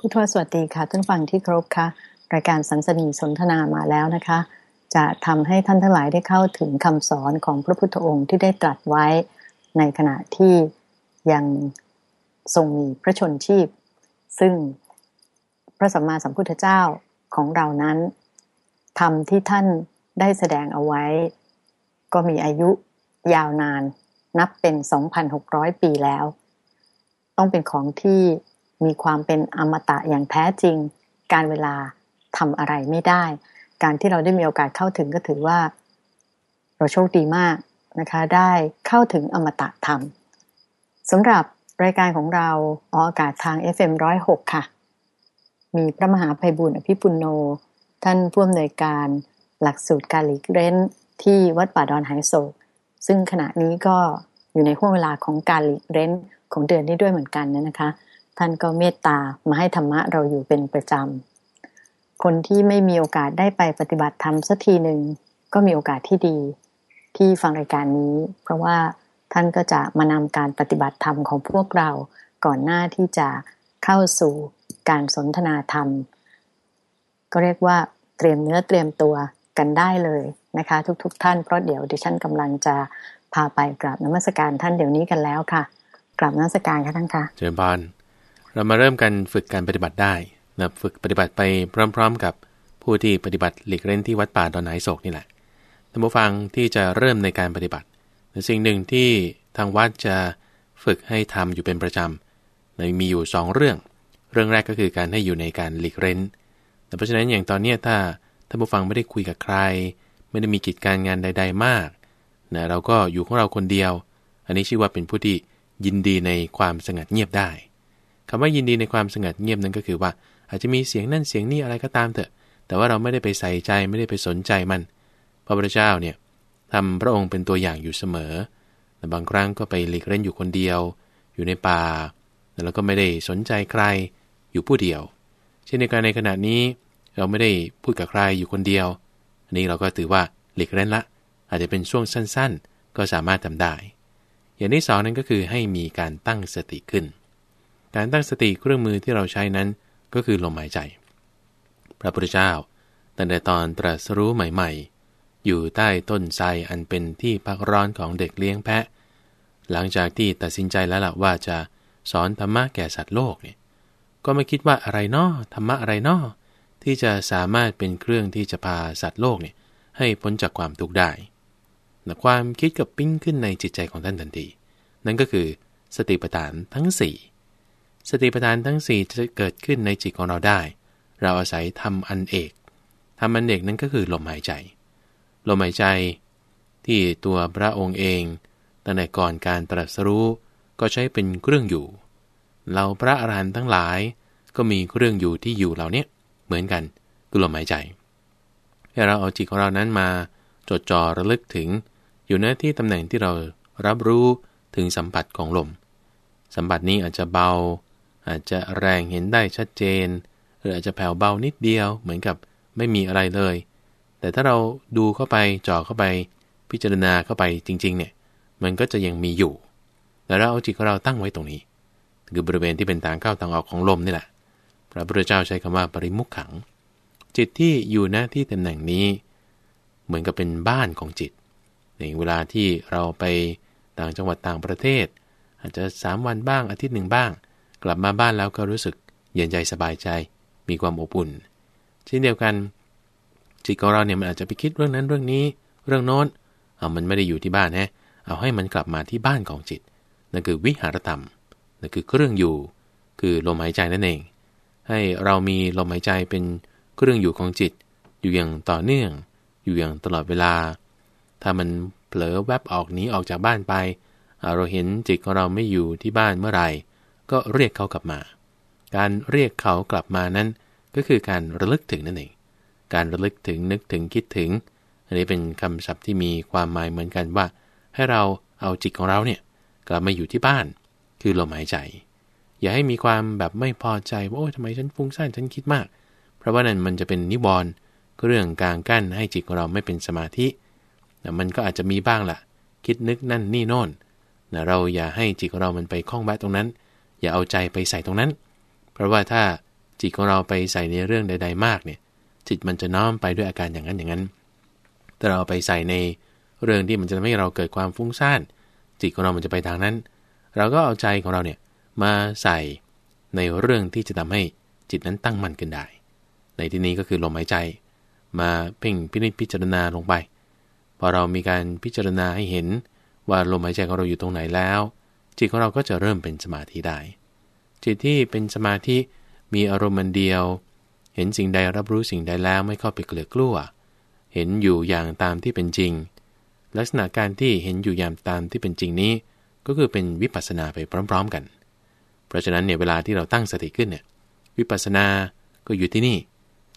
ผู้ทวสวัสดีค่ะท่านฟังที่ครบค่ะ รายการสันสนีสนทนามาแล้วนะคะ จะทำให้ท่านทั้งหลายได้เข้าถึงคำสอนของพระพุทธองค์ที่ได้ตรัสไว้ในขณะที่ยังทรงมีพระชนชีพ ซึ่งพระสัมมาสัมพุทธเจ้าของเรานั้นธรรมที่ท่านได้แสดงเอาไว้ ก็มีอายุยาวนานนับเป็น 2,600 ปีแล้ว ต้องเป็นของที่ มีความเป็นอมตะอย่างแท้จริง การเวลาทำอะไรไม่ได้ การที่เราได้มีโอกาสเข้าถึงก็ถือว่า เราโชคดีมากนะคะ ได้เข้าถึงอมตะธรรมสำหรับรายการของเราออกอากาศทาง FM106 ค่ะ มีพระมหาภัยบุญอภิปุโน ท่านผู้อำนวยการหลักสูตรการหลีกเล้นที่วัดป่าดอนหายโศก ซึ่งขณะนี้ก็อยู่ในห่วงเวลาของการหลีกเล้นของเดือนนี้ด้วยเหมือนกันนะคะ ท่านก็เมตตามาให้ธรรมะเราอยู่เป็นประจำ คนที่ไม่มีโอกาสได้ไปปฏิบัติธรรมสักทีหนึ่งก็มีโอกาสที่ดี ที่ฟังรายการนี้ เพราะว่าท่านก็จะมานำการปฏิบัติธรรมของพวกเราก่อนหน้าที่จะเข้าสู่การสนทนาธรรม ก็เรียกว่าเตรียมเนื้อเตรียมตัวกันได้เลยนะคะ ทุกๆทท่านเพราะเดี๋ยวดิฉันกำลังจะพาไปกราบนมัสการท่านเดี๋ยวนี้กันแล้วค่ะกราบนมัสการค่ะท่านคะเจริญพร เรามาเริ่มกันฝึกการปฏิบัติได้นะฝึกปฏิบัติไปพร้อม ๆ กับผู้ที่ปฏิบัติหลีกเล่นที่วัดป่าดอนไหนโศกนี่แหละท่านผู้ฟังที่จะเริ่มในการปฏิบัติสิ่งหนึ่งที่ทางวัดจะฝึกให้ทำอยู่เป็นประจำในมีอยู่ 2 เรื่อง เรื่องแรกก็คือการให้อยู่ในการหลีกเล่นแต่เพราะฉะนั้นอย่างตอนนี้ถ้าท่านผู้ฟังไม่ได้คุยกับใคร ไม่ได้มีกิจการงานใด ๆ มากนะเราก็อยู่ของเราคนเดียว อันนี้ชื่อว่าเป็นผู้ที่ยินดีในความสงัดเงียบได้ คำว่ายินดีในความสงัดเงียบนั้นก็คือว่า อาจจะมีเสียงนั่นเสียงนี่อะไรก็ตามเถอะ แต่ว่าเราไม่ได้ไปใส่ใจไม่ได้ไปสนใจมัน พระพุทธเจ้าเนี่ยทำพระองค์เป็นตัวอย่างอยู่เสมอแต่บางครั้งก็ไปหลีกเล่นอยู่คนเดียว อยู่ในป่า แล้วก็ไม่ได้สนใจใครอยู่ผู้เดียว เช่นในการในขณะนี้ เราไม่ได้พูดกับใครอยู่คนเดียว อันนี้เราก็ถือว่าหลีกเล่นละ อาจจะเป็นช่วงสั้นๆ ก็สามารถทำได้ อย่างที่สองนั้นก็คือให้มีการตั้งสติขึ้น การตั้งสติเครื่องมือที่เราใช้นั้นก็คือลมหายใจ พระพุทธเจ้าตั้งแต่ตอนตรัสรู้ใหม่ๆ อยู่ใต้ต้นไทรอันเป็นที่พักร้อนของเด็กเลี้ยงแพะ หลังจากที่ตัดสินใจแล้วล่ะว่าจะสอนธรรมะแก่สัตว์โลกเนี่ยก็ไม่คิดว่าอะไรนาะธรรมะอะไรนาะที่จะสามารถเป็นเครื่องที่จะพาสัตว์โลกเนี่ยให้พ้นจากความทุกข์ได้แต่ความคิดกับปิ้งขึ้นในจิตใจของท่านทันที นั่นก็คือสติปัฏฐานทั้ง4 สติปัฏฐานทั้ง 4 จะเกิดขึ้นในจิตของเราได้ เราอาศัยทำอันเอกทำอันเอกนั้นก็คือลมหายใจ ลมหายใจ ที่ตัวพระองค์เองตั้งแต่ก่อนการตรัสรู้ก็ใช้เป็นเครื่องอยู่ เราพระอรหันต์ทั้งหลายก็มีเครื่องอยู่ที่อยู่เหล่านี้เหมือนกันคือลมหายใจให้เราเอาจิตของเรานั้นมาจดจ่อระลึกถึง อยู่ในที่ตำแหน่งที่เรารับรู้ถึงสัมผัสของลม สัมผัสนี้อาจจะเบา อาจจะแรงเห็นได้ชัดเจน หรืออาจจะแผ่วเบานิดเดียว เหมือนกับไม่มีอะไรเลย แต่ถ้าเราดูเข้าไปจ่อเข้าไป พิจารณาเข้าไปจริง ๆ เนี่ย มันก็จะยังมีอยู่ แต่เราเอาจิตของเราตั้งไว้ตรงนี้ คือบริเวณที่เป็นทางเข้าทางออกของลมนี่แหละ พระพุทธเจ้าใช้คำว่าปริมุขขัง จิตที่อยู่หน้าที่ตำแหน่งนี้ เหมือนกับเป็นบ้านของจิต ในเวลาที่เราไปต่างจังหวัดต่างประเทศ อาจจะ 3 วันบ้างอาทิตย์หนึ่งบ้าง กลับมาบ้านแล้วก็รู้สึกเย็นใจสบายใจ มีความอบอุ่นเช่นเดียวกัน จิตของเราเนี่ยมันอาจจะไปคิดเรื่องนั้นเรื่องนี้ เรื่องโน้นเอามันไม่ได้อยู่ที่บ้านฮะเอาให้มันกลับมาที่บ้านของจิต นั่นคือวิหารธรรมนั่นคือเครื่องอยู่ คือลมหายใจนั่นเอง ให้เรามีลมหายใจเป็นเครื่องอยู่ของจิต อยู่อย่างต่อเนื่อง อยู่อย่างตลอดเวลา ถ้ามันเผลอแวบออกหนีออกจากบ้านไป เราเห็นจิตของเราไม่อยู่ที่บ้านเมื่อไหร่ ก็เรียกเขากลับมา การเรียกเขากลับมานั้น ก็คือการระลึกถึงนั่นเอง การระลึกถึงนึกถึงคิดถึง อันนี้เป็นคำศัพท์ที่มีความหมายเหมือนกันว่า ให้เราเอาจิตของเราเนี่ยกลับมาอยู่ที่บ้าน คือลมหายใจ อย่าให้มีความแบบไม่พอใจว่าโอ้ยทำไมฉันฟุ้งซ่านฉันคิดมาก เพราะว่านั่นมันจะเป็นนิวรณ์เรื่องกลางกั้นให้จิตของเราไม่เป็นสมาธิแต่มันก็อาจจะมีบ้างละ่ะ คิดนึกนั่นนี่โน่นนะเราอย่าให้จิตของเรามันไปคล้องแวะตรงนั้น อย่าเอาใจไปใส่ตรงนั้น เพราะว่าถ้าจิตของเราไปใส่ในเรื่องใด ๆ มากเนี่ยจิตมันจะน้อมไปด้วยอาการอย่างนั้นอย่างนั้น แต่เราไปใส่ในเรื่องที่มันจะทำให้เราเกิดความฟุ้งซ่าน จิตของเรามันจะไปทางนั้น เราก็เอาใจของเราเนี่ยมาใส่ในเรื่องที่จะทำให้จิตนั้นตั้งมั่นขึ้นได้ ในที่นี้ก็คือลมหายใจ มาเพ่งพินิจพิจารณาลงไป พอเรามีการพิจารณาให้เห็นว่าลมหายใจของเราอยู่ตรงไหนแล้ว จิตของเราก็จะเริ่มเป็นสมาธิได้ จิตที่เป็นสมาธิมีอารมณ์มันเดียว เห็นสิ่งใดรับรู้สิ่งใดแล้วไม่เข้าไปเกลือกลัว เห็นอยู่อย่างตามที่เป็นจริง ลักษณะการที่เห็นอยู่อย่างตามที่เป็นจริงนี้ ก็คือเป็นวิปัสสนาไปพร้อม ๆกัน เพราะฉะนั้นเนี่ยเวลาที่เราตั้งสติขึ้นเนี่ยวิปัสสนาก็อยู่ที่นี่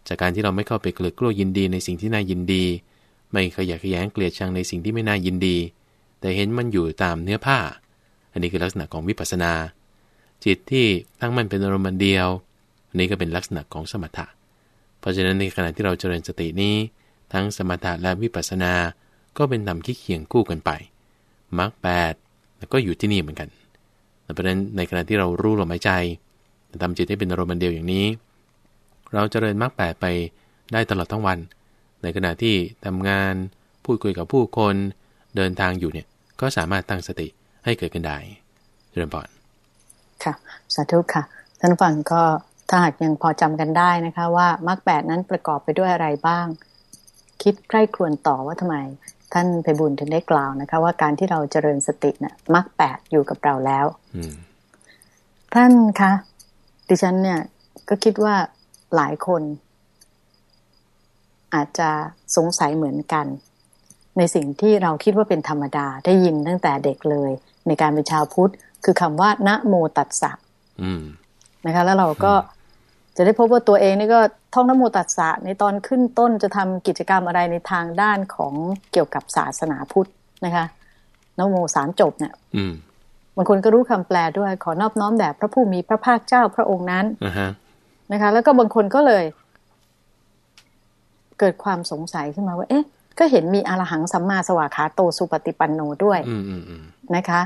จากการที่เราไม่เข้าไปเกลือกลัวยินดีในสิ่งที่น่ายินดี ไม่ขยะแขยงเกลียดชังในสิ่งที่ไม่น่ายินดี แต่เห็นมันอยู่ตามเนื้อผ้า อันนี้คือลักษณะของวิปัสนา จิตที่ตั้งมั่นเป็นอารมณ์เดียว อันนี้ก็เป็นลักษณะของสมถะ เพราะฉะนั้นในขณะที่เราเจริญสตินี้ ทั้งสมถะและวิปัสสนา ก็เป็นธรรมที่เคียงคู่กันไปมรรคแปดแล้วก็อยู่ที่นี่เหมือนกันเพราะฉะนั้นในขณะที่เรารู้ลมหายใจทำจิตให้เป็นอารมณ์เดียวอย่างนี้ เราจเจริญมรรคแปดไปได้ตลอดทั้งวัน ในขณะที่ทำงานพูดคุยกับผู้คนเดินทางอยู่เนี่ยก็สามารถตั้งสติ ให้เกิดขึ้นได้เริ่มก่อนค่ะ สาธุค่ะ ท่านฟังก็ถ้าหากยังพอจำกันได้นะคะ ว่ามรรคแปดนั้นประกอบไปด้วยอะไรบ้าง คิดใกล้ครวนต่อว่าทำไม ท่านไปบุญถึงได้กล่าวนะคะ ว่าการที่เราเจริญสติเนะ่ยมรรคแปดอยู่กับเราแล้วท่านคะดิฉันเนี่ย ก็คิดว่าหลายคน อาจจะสงสัยเหมือนกัน ในสิ่งที่เราคิดว่าเป็นธรรมดาได้ยินตั้งแต่เด็กเลย ในการเป็นชาวพุทธ คือคำว่านะโมตัสสะนะคะ แล้วเราก็จะได้พบว่าตัวเองนี่ก็ท่องนโมตัสสะในตอนขึ้นต้นจะทำกิจกรรมอะไรในทางด้านของเกี่ยวกับศาสนาพุทธนะคะนโมสามจบเนี่ยบางคนก็รู้คำแปลด้วยขอนอบน้อมแด่พระผู้มีพระภาคเจ้าพระองค์นั้นนะคะ แล้วก็บางคนก็เลย เกิดความสงสัยขึ้นมาว่า เอ๊ะ ก็เห็นมีอรหังสัมมาสวากขาโตสุปฏิปันโนด้วยนะคะ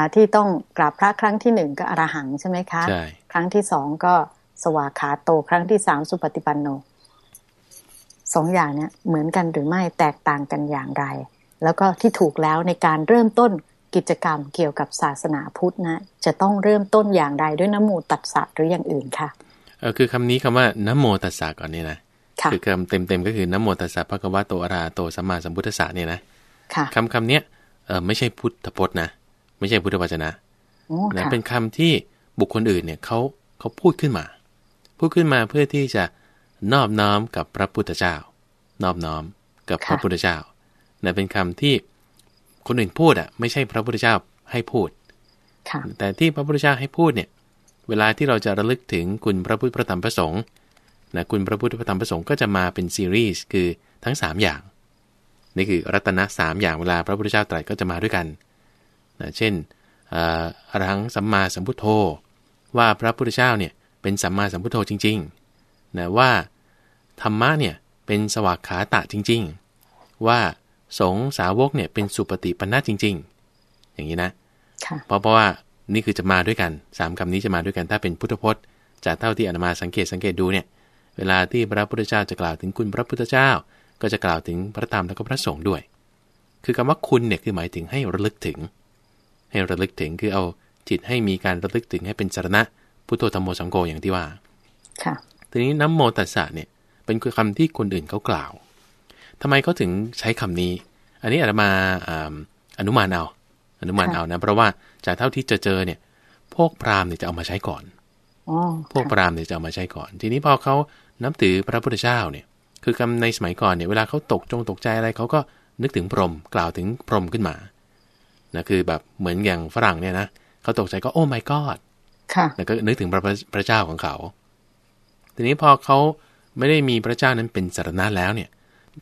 ะที่ต้องกราบพระครั้งที่หนึ่งก็อรหังใช่ไหมคะใช่ครั้งที่สองก็สวากขาโตครั้งที่สามสุปฏิปันโนสองอย่างเนี้ยเหมือนกันหรือไม่แตกต่างกันอย่างไร แล้วก็ที่ถูกแล้วในการเริ่มต้นกิจกรรมเกี่ยวกับศาสนาพุทธนะจะต้องเริ่มต้นอย่างใดด้วยน้ำโมตัสสะหรืออย่างอื่นค่ะเออคือคำนี้คำว่าน้ำโมตัสสะก่อนนี่นะ คือคำเต็มๆก็คือน้ำโมตัสสะพระกวะโตอาราโตสัมมาสัมพุทธะเนี่ยนะคำคำเนี้ยเออไม่ใช่พุทธพจน์นะไม่ใช่พุทธวจนะนะเป็นคำที่บุคคลอื่นเนี่ยเขาเขาพูดขึ้นมา พูดขึ้นมาเพื่อที่จะนอบน้อมกับพระพุทธเจ้า นอบน้อมกับพระพุทธเจ้านะเป็นคำที่คนอื่นพูดอะไม่ใช่พระพุทธเจ้าให้พูดแต่ที่พระพุทธเจ้าให้พูดเนี่ย เวลาที่เราจะระลึกถึงคุณพระพุทธพระธรรมพระสงฆ์ นะคุณพระพุทธพระธรรมพระสงฆ์ก็จะมาเป็นซีรีส์คือทั้ง 3 อย่าง นี่คือรัตนะสามอย่างเวลาพระพุทธเจ้าตรัสก็จะมาด้วยกันนะเช่นอรังสัมมาสัมพุทโธ ว่าพระพุทธเจ้าเนี่ยเป็นสัมมาสัมพุทโธจริงๆนะว่าธรรมะเนี่ยเป็นสวากขาตะจริง ๆ ว่าสงสาวกเนี่ยเป็นสุปฏิปันนาจริง ๆ อย่างนี้นะเพราะเพราะว่านี่คือจะมาด้วยกันสามคำนี้จะมาด้วยกันถ้าเป็นพุทธพจน์จากเท่าที่อนามาสังเกตสังเกตดูเนี่ย เวลาที่พระพุทธเจ้าจะกล่าวถึงคุณพระพุทธเจ้า ก็จะกล่าวถึงพระธรรมแล้วก็พระสงฆ์ด้วย คือคำว่าคุณเนี่ยคือหมายถึงให้ระลึกถึง ให้ระลึกถึงคือเอาจิตให้มีการระลึกถึงให้เป็นสารณะพุทโธธรรมโมสังโฆอย่างที่ว่า ค่ะ ทีนี้น้ำโมตัสสะเนี่ยเป็นคือคำที่คนอื่นเขากล่าวทำไมเขาถึงใช้คำนี้ อันนี้อาจจะมาอนุมานเอา อนุมานเอานะ เพราะว่าจากเท่าที่จะเจอเนี่ย พวกพราหมณ์เนี่ยจะเอามาใช้ก่อนพวกพราหมณ์เนี่ยจะเอามาใช้ก่อน ทีนี้พอเขา นับถือพระพุทธเจ้าเนี่ยคือคำในสมัยก่อนเนี่ยเวลาเขาตกจงตกใจอะไรเขาก็นึกถึงพรหมกล่าวถึงพรหมขึ้นมานะคือแบบเหมือนอย่างฝรั่งเนี่ยนะเขาตกใจก็โอ้ my god ค่ะแล้วก็นึกถึงพระพระเจ้าของเขา ทีนี้พอเขาไม่ได้มีพระเจ้านั้นเป็นสารณะแล้วเนี่ย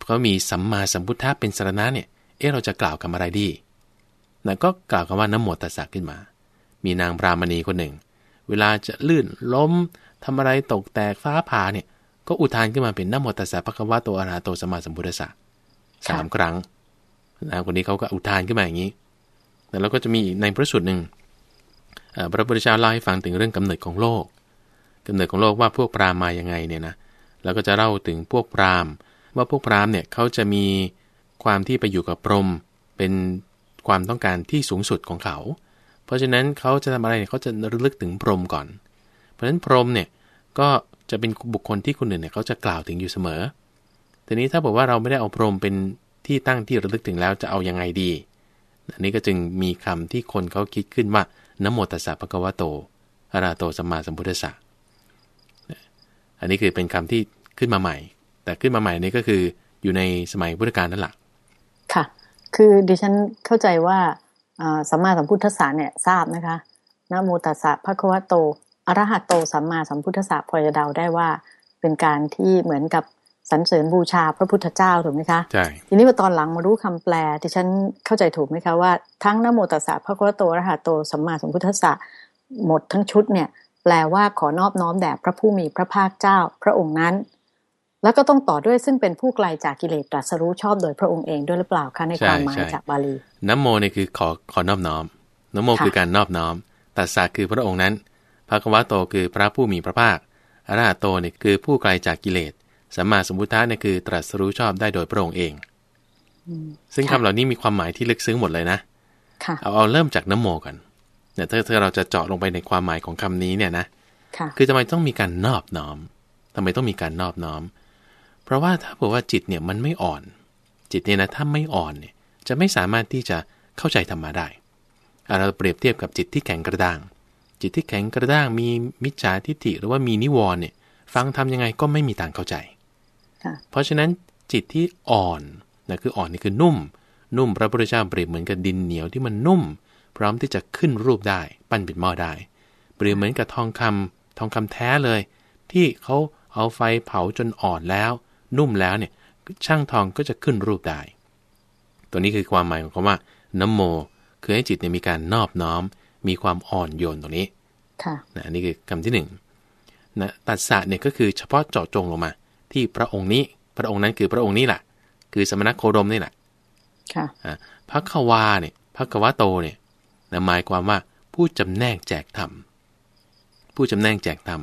เขามีสัมมาสัมพุทธะเป็นสารณะเนี่ย เอ๊ะเราจะกล่าวคำอะไรดีนะก็กล่าวคำว่านโมตัสสะขึ้นมา มีนางพรามณีคนหนึ่ง เวลาจะลื่นล้มทำอะไรตกแตกฟ้าผ่าเนี่ย ก็อุทานขึ้นมาเป็นนโมตัสสะพระคัมภะโตอาราโตสัมมาสัมพุทธะสามครั้งนางคนนี้เขาก็อุทานขึ้นมาอย่างนี้แล้วก็จะมีในพระสูตรหนึ่งพระพุทธเจ้าเล่าให้ฟังถึงเรื่องกำเนิดของโลกกำเนิดของโลกว่าพวกพราหมณ์มายังไงเนี่ยนะแล้วก็จะเล่าถึงพวกพราหมณ์ ว่าพวกพราหมณ์เนี่ยเขาจะมีความที่ไปอยู่กับพรหมเป็นความต้องการที่สูงสุดของเขา เพราะฉะนั้นเขาจะทำอะไรเนี่ยเขาจะระลึกถึงพรหมก่อน เพราะฉะนั้นพรหมเนี่ยก็ จะเป็นบุคคลที่คนอื่นเนี่ยเขาจะกล่าวถึงอยู่เสมอ ทีนี้ถ้าบอกว่าเราไม่ได้เอาพรหมเป็นที่ตั้งที่ระลึกถึงแล้วจะเอายังไงดี อันนี้ก็จึงมีคำที่คนเขาคิดขึ้นว่านโมตัสสะภะคะวะโตอะระโตสัมมาสัมพุทธัสสะอันนี้คือเป็นคำที่ขึ้นมาใหม่ แต่ขึ้นมาใหม่นี่ก็คืออยู่ในสมัยพุทธกาลนั่นแหละค่ะ คือดิฉันเข้าใจว่าสัมมาสัมพุทธัสสะเนี่ยทราบนะคะนโมตัสสะภะคะวะโต อรหัตโตสัมมาสัมพุทธัสสะพอจะเดาได้ว่าเป็นการที่เหมือนกับสรรเสริญบูชาพระพุทธเจ้าถูกไหมคะใช่ทีนี้พอตอนหลังมารู้คำแปลที่ฉันเข้าใจถูกไหมคะว่าทั้งนโมตัสสะพระคะวะโตอรหัตโตสัมมาสัมพุทธัสสะหมดทั้งชุดเนี่ย แปลว่าขอนอบน้อมแด่พระผู้มีพระภาคเจ้าพระองค์นั้น แล้วก็ต้องต่อด้วยซึ่งเป็นผู้ไกลจากกิเลสตรัสรู้ชอบโดยพระองค์เองด้วยหรือเปล่าคะในความหมายจากบาลีน้ำโมนี่คือขอขอนอบน้อมน้ำโมคือการนอบน้อมตัสสะคือพระองค์นั้น พระควะโตคือพระผู้มีพระภาคอรหัตโตนี่คือผู้ไกลจากกิเลสสัมมาสัมพุทธะเนี่ยคือตรัสรู้ชอบได้โดยพระองค์เอง ซึ่งคำเหล่านี้มีความหมายที่ลึกซึ้งหมดเลยนะเอาเอาเริ่มจากน้ำโมกันเนี่ยถ้าถ้าเราจะเจาะลงไปในความหมายของคำนี้เนี่ยนะคือทำไมต้องมีการนอบน้อมทำไมต้องมีการนอบน้อม เพราะว่าถ้าบอกว่าจิตเนี่ยมันไม่อ่อน จิตเนี่ยนะถ้าไม่อ่อนเนี่ยจะไม่สามารถที่จะเข้าใจธรรมะได้เราเปรียบเทียบกับจิตที่แข็งกระด้าง จิตที่แข็งกระด้างมีมิจฉาทิฏฐิหรือว่ามีนิวรณ์เนี่ย ฟังทำยังไงก็ไม่มีทางเข้าใจเพราะฉะนั้นจิตที่อ่อนนะคืออ่อนนี่คือนุ่ม นุ่มพระพุทธเจ้าเปรียบเหมือนกับดินเหนียวที่มันนุ่ม พร้อมที่จะขึ้นรูปได้ปั้นเป็นหม้อได้เปรียบเหมือนกับทองคำทองคำแท้เลย ที่เขาเอาไฟเผาจนอ่อนแล้ว นุ่มแล้วเนี่ยช่างทองก็จะขึ้นรูปได้ ตัวนี้คือความหมายของคำว่าน้ำโม คือให้จิตเนี่ยมีการนอบน้อม มีความอ่อนโยนตรงนี้ค่ะนะอันนี้คือคำที่หนึ่งนะตัดสะเนี่ยก็คือเฉพาะเจาะจงลงมา ที่พระองค์นี้ พระองค์นั้นคือพระองค์นี้แหละคือสมณโคดมนี่แหละค่ะพระควาเนี่ยพระกวาโตเนี่ยหมายความว่าผู้จำแนกแจกธรรมผู้จำแนกแจกธรรม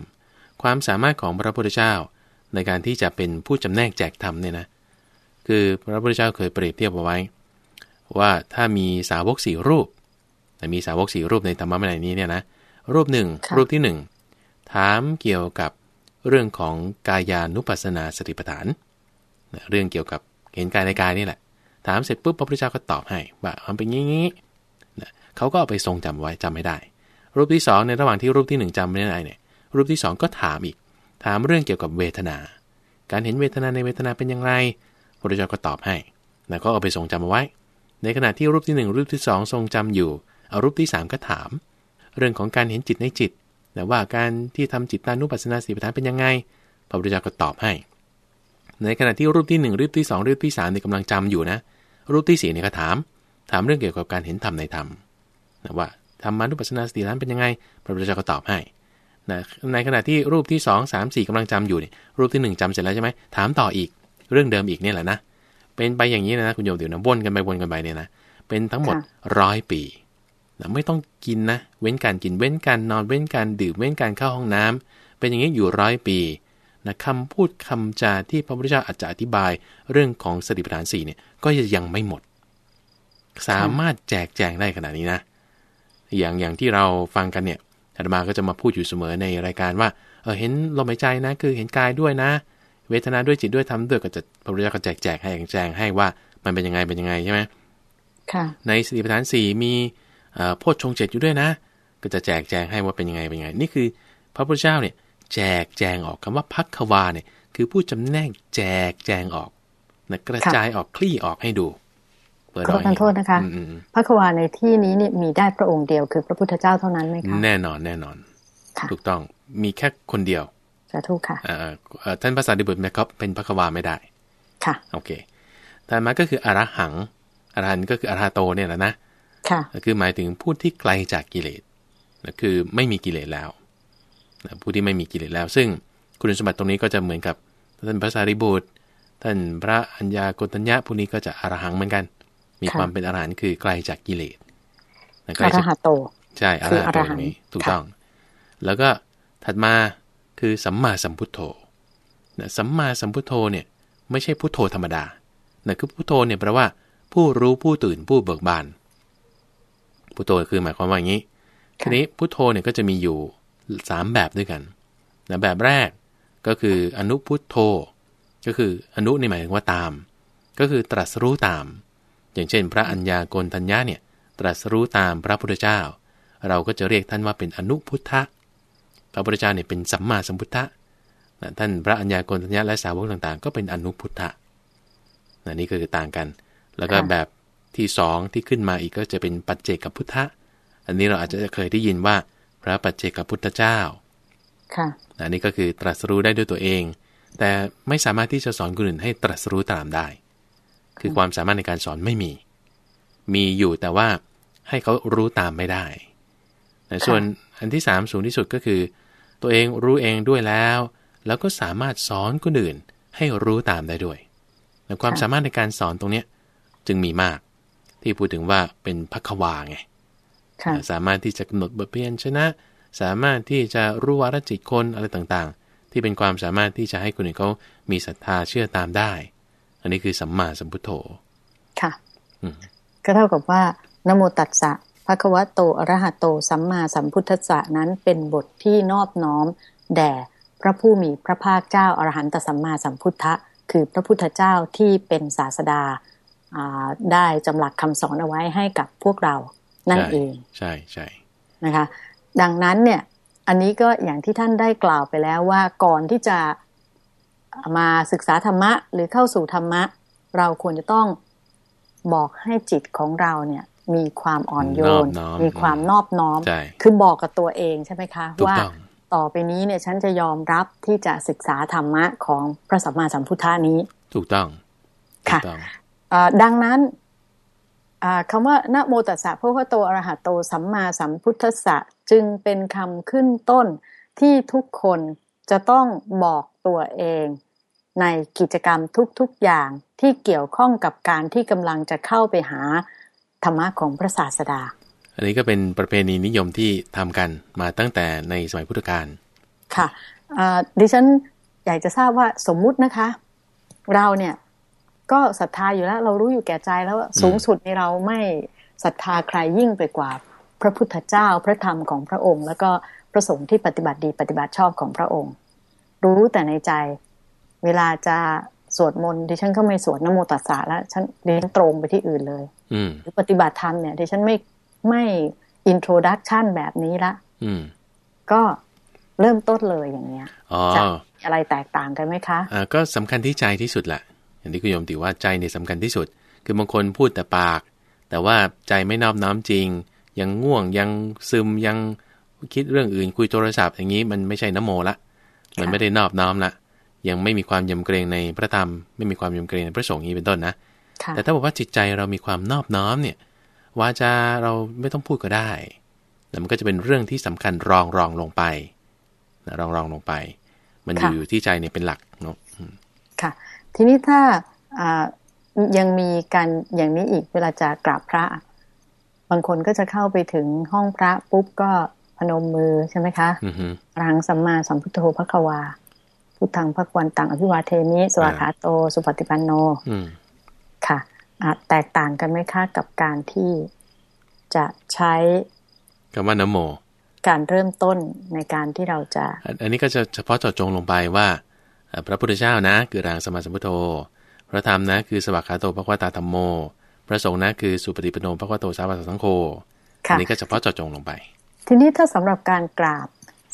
ความสามารถของพระพุทธเจ้าในการที่จะเป็นผู้จำแนกแจกธรรมเนี่ยนะคือพระพุทธเจ้าเคยเปรียบเทียบเอาไว้ ว่าถ้ามีสาวกสี่รูปแต่ มีสาวกสี่รูปในธรรมะในัยนี้เนี่ยนะรูปหนึ่งรูปที่หนึ่งถามเกี่ยวกับเรื่องของกายานุปัสสนาสติปัฏฐาน เรื่องเกี่ยวกับเห็นกายในกายนี่แหละ ถามเสร็จปุ๊บพระพุทธเจ้าก็ตอบให้ว่ามันเป็นอย่างนี้นะเขาก็เอาไปทรงจำไว้จำไม่ได้ รูปที่2ในระหว่างที่รูปที่1จำไม่ได้เนี่ยรูปที่2ก็ถามอีก ถามเรื่องเกี่ยวกับเวทนา การเห็นเวทนาในเวทนาเป็นอย่างไรพระพุทธเจ้าก็ตอบให้แล้วก็เอาไปทรงจำเอาไว้ ในขณะที่รูปที่ 1 รูปที่ 2 ทรงจำอยู่เอารูปที่ 3 ก็ถาม เรื่องของการเห็นจิตในจิตแต่ว่าการที่ทำจิตตานุปัสสนาสีปัฏฐานเป็นยังไง พระพุทธเจ้าก็ตอบให้ ในขณะที่รูปที่ 1 รูปที่ 2 รูปที่3เนี่ยกำลังจำอยู่นะ รูปที่4เนี่ยก็ถาม ถามเรื่องเกี่ยวกับการเห็นธรรมในธรรมนะว่าธรรมานุปัสสนาสติปัฏฐานเป็นยังไง พระพุทธเจ้าก็ตอบให้นะในขณะที่รูปที่ 2 3 4กำลังจำอยู่เนี่ยรูปที่ 1จำเสร็จแล้วใช่ไหมถามต่ออีก เรื่องเดิมอีกเนี่ยแหละนะ เป็นไปอย่างนี้นะคุณโยมเดี๋ยวนะวนกันไปวนกันไปเนี่ยนะ เป็นทั้งหมดร้อยปี นะไม่ต้องกินนะ เว้นการกินเว้นการนอนเว้นการดื่มเว้นการเข้าห้องน้ำเป็นอย่างนี้อยู่ร้อยปีนะคำพูดคำจาที่พระพุทธเจ้าอาจจะอธิบายเรื่องของสติปัฏฐานสี่เนี่ยก็ยังไม่หมด สามารถแจกแจงได้ขนาดนี้นะ อย่างอย่างที่เราฟังกันเนี่ยอาตมาก็จะมาพูดอยู่เสมอในรายการว่าเออเห็นลมหายใจนะ คือเห็นกายด้วยนะ เวทนาด้วยจิตด้วยทำด้วยก็จะพระพุทธเจ้าก็แจกแจกให้แจงให้ว่ามันเป็นยังไงเป็นยังไงใช่ไหมค่ะในสติปัฏฐานสี่มี โพชฌงเจ็ดอยู่ด้วยนะ ก็จะแจกแจงให้ว่าเป็นยังไงเป็นยังไง นี่คือ พระพุทธเจ้าเนี่ยแจกแจงออกคำว่าพักควาเนี่ยคือผู้จำแนกแจกแจงออกนะกระจายออกคลี่ออกให้ดูขอโทษนะคะพระควาในที่นี้นี่มีได้พระองค์เดียวคือพระพุทธเจ้าเท่านั้นไหมคะแน่นอนแน่นอนถูกต้องมีแค่คนเดียวสาธุค่ะท่านภาษาดิบุตรแม่ก็เป็นพระควาไม่ได้ค่ะโอเคแต่มาก็คืออรหังอรหันก็คืออรหาโตเนี่ยแหละนะ ค่ะคือหมายถึงผู้ที่ไกลจากกิเลสคือไม่มีกิเลสแล้วผู้ที่ไม่มีกิเลสแล้ว ซึ่งคุณสมบัติตรงนี้ก็จะเหมือนกับท่านพระสารีบุตร ท่านพระัญญาโกตัญญาผู้นี้ก็จะอรหังเหมือนกัน มีความเป็นอรหันต์คือไกลจากกิเลสอรหัตโตใช่อรหัตโตนี้ถูกต้อง แล้วก็ถัดมาคือสัมมาสัมพุทโธนะสัมมาสัมพุทโธเนี่ยไม่ใช่พุทโธธรรมดานะคือพุทโธเนี่ยแปลว่าผู้รู้ผู้ตื่นผู้เบิกบาน พุทโธคือหมายความว่าอย่างนี้ ทีนี้พุทโธเนี่ยก็จะมีอยู่สามแบบด้วยกันนะแบบแรกก็คืออนุพุทโธ ก็คืออนุในหมายถึงว่าตาม ก็คือตรัสรู้ตาม อย่างเช่น พระัญญาโกณทัญญาเนี่ยตรัสรู้ตามพระพุทธเจ้า เราก็จะเรียกท่านว่าเป็นอนุพุทธะ พระพุทธเจ้าเนี่ยเป็นสัมมาสัมพุทธะท่านพระัญญาโกณทัญญาและสาวกต่างๆ ก็เป็นอนุพุทธะนี่ก็คือต่างกัน แล้วก็แบบ ที่สองที่ขึ้นมาอีกก็จะเป็นปัจเจกพุทธะ อันนี้เราอาจจะเคยได้ยินว่าพระปัจเจกพุทธเจ้า ค่ะ อันนี้ก็คือตรัสรู้ได้ด้วยตัวเอง แต่ไม่สามารถที่จะสอนคนอื่นให้ตรัสรู้ตามได้ คือความสามารถในการสอนไม่มี มีอยู่แต่ว่าให้เขารู้ตามไม่ได้แต่ส่วนอันที่สามสูงที่สุดก็คือ ตัวเองรู้เองด้วยแล้ว แล้วก็สามารถสอนคนอื่นให้รู้ตามได้ด้วยแต่ความสามารถในการสอนตรงเนี้ยจึงมีมาก ที่พูดถึงว่าเป็นพักวาไงสามารถที่จะกำหนดบทเพียนชนะ สามารถที่จะรู้วารจิตคนอะไรต่างๆ ที่เป็นความสามารถที่จะให้คนอื่นเขามีศรัทธาเชื่อตามได้ อันนี้คือสัมมาสัมพุทโธค่ะก็เท่ากับว่านโมตัสสะภะคะวะโตอรหะโต สัมมาสัมพุทธัสสะนั้นเป็นบทที่นอบน้อม แด่พระผู้มีพระภาคเจ้าอรหันตสัมมาสัมพุทธะ คือพระพุทธเจ้าที่เป็นศาสดา ได้จำหลักคำสอนเอาไว้ให้กับพวกเรานั่นเอง ใช่ใช่นะคะ ดังนั้นเนี่ย อันนี้ก็อย่างที่ท่านได้กล่าวไปแล้วว่าก่อนที่จะมาศึกษาธรรมะ หรือเข้าสู่ธรรมะ เราควรจะต้องบอกให้จิตของเราเนี่ย มีความอ่อนโยน มีความนอบน้อม คือบอกกับตัวเองใช่ไหมคะ ว่าต่อไปนี้เนี่ยฉันจะยอมรับที่จะศึกษาธรรมะของพระสัมมาสัมพุทธานี้ ถูกต้องค่ะ ดังนั้นคำว่านะโมตัสสะพระพุทโตอรหัตโตสัมมาสัมพุทธัสสะจึงเป็นคำขึ้นต้นที่ทุกคนจะต้องบอกตัวเองในกิจกรรมทุกๆอย่างที่เกี่ยวข้องกับการที่กำลังจะเข้าไปหาธรรมะของพระศาสดา อันนี้ก็เป็นประเพณีนิยมที่ทำกันมาตั้งแต่ในสมัยพุทธกาล ค่ะดิฉันอยากจะทราบว่าสมมุตินะคะ เราเนี่ย ก็ศรัทธาอยู่แล้ว เรารู้อยู่แก่ใจแล้วสูงสุดในเราไม่ศรัทธาใครยิ่งไปกว่า พระพุทธเจ้าพระธรรมของพระองค์ แล้วก็พระสงฆ์ที่ปฏิบัติดีปฏิบัติชอบของพระองค์ รู้แต่ในใจ เวลาจะสวดมนต์ดิฉันก็ไม่สวดนโมตัสสะแล้วฉันดิฉันตรงไปที่อื่นเลยหรือปฏิบัติธรรมเนี่ยดิฉันไม่ไม่ introduction แบบนี้ละก็เริ่มต้นเลยอย่างเงี้ยจะอะไรแตกต่างกันไหมคะอ่าก็สำคัญที่ใจที่สุดแหละ อย่างที่คุณโยมติว่าใจเนี่ยสำคัญที่สุด คือบางคนพูดแต่ปาก แต่ว่าใจไม่นอบน้อมจริง ยังง่วงยังซึมยังคิดเรื่องอื่นคุยโทรศัพท์อย่างนี้มันไม่ใช่นโมละ มันไม่ได้นอบน้อมละ ยังไม่มีความยำเกรงในพระธรรม ไม่มีความยำเกรงในพระสงฆ์นี้เป็นต้นนะ แต่ถ้าบอกว่าจิตใจเรามีความนอบน้อมเนี่ยวาจาเราไม่ต้องพูดก็ได้แต่มันก็จะเป็นเรื่องที่สำคัญรองรองลงไปรองรองลงไป มันอยู่ที่ใจเนี่ยเป็นหลักเนาะค่ะ ทีนี้ถ้ายังมีการอย่างนี้อีกเวลาจะกราบพระ บางคนก็จะเข้าไปถึงห้องพระปุ๊บก็พนมมือใช่ไหมคะรังสัมมาสัมพุทโธพระควา พุทธังพระควันตังอภิวาเทมิ สวาขาโต สุปฏิปันโนค่ะแตกต่างกันไหมคะกับการที่จะใช้คำว่านโม การเริ่มต้นในการที่เราจะ อันนี้ก็จะเฉพาะเจาะจงลงไปว่า พระพุทธเจ้านะ คือรางสมาสัมพุทโธ พระธรรมนะคือสวัสดิโตพระวตาธรรมโม พระสงฆ์นะคือสุปฏิปโนพระวโตสาวาสังโฆอันนี้ก็เฉพาะเจาะจงลงไป ทีนี้ถ้าสำหรับการกราบ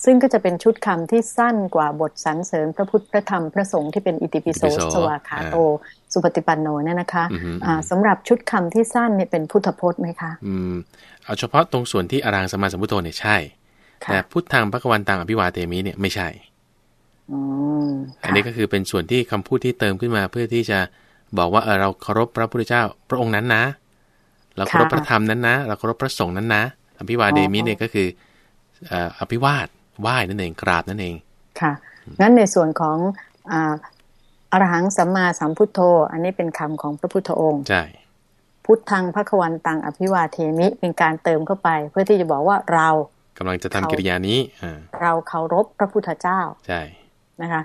ซึ่งก็จะเป็นชุดคำที่สั้นกว่าบทสรรเสริญพระพุทธพระธรรมพระสงฆ์ที่เป็นอิติปิโสสวาขาโต สุปฏิปันโนเนี่ยนะคะสำหรับชุดคำที่สั้นเนี่ยเป็นพุทธพจน์ไหมคะอืมเอาเฉพาะตรงส่วนที่อรางสมาสัมพุทโธเนี่ยใช่แต่พุทธังพระกวันตังอภิวาเตมิเนี่ยไม่ใช่ อันนี้ก็คือเป็นส่วนที่คำพูดที่เติมขึ้นมา เพื่อที่จะบอกว่าเออเราเคารพพระพุทธเจ้าพระองค์นั้นนะ เราเคารพพระธรรมนั้นนะ เราเคารพพระสงฆ์นั้นนะ อภิวาเดมิเนี่ยก็คืออภิวาทไหว้นั่นเองกราบนั่นเอง ค่ะ งั้นในส่วนของอรหังสัมมาสัมพุทโธ อันนี้เป็นคำของพระพุทธองค์ใช่พุทธังพระควันตังอภิวาเทมิเป็นการเติมเข้าไป เพื่อที่จะบอกว่าเรากำลังจะทำกิริยานี้อ่าเราเคารพพระพุทธเจ้า ใช่ นะคะ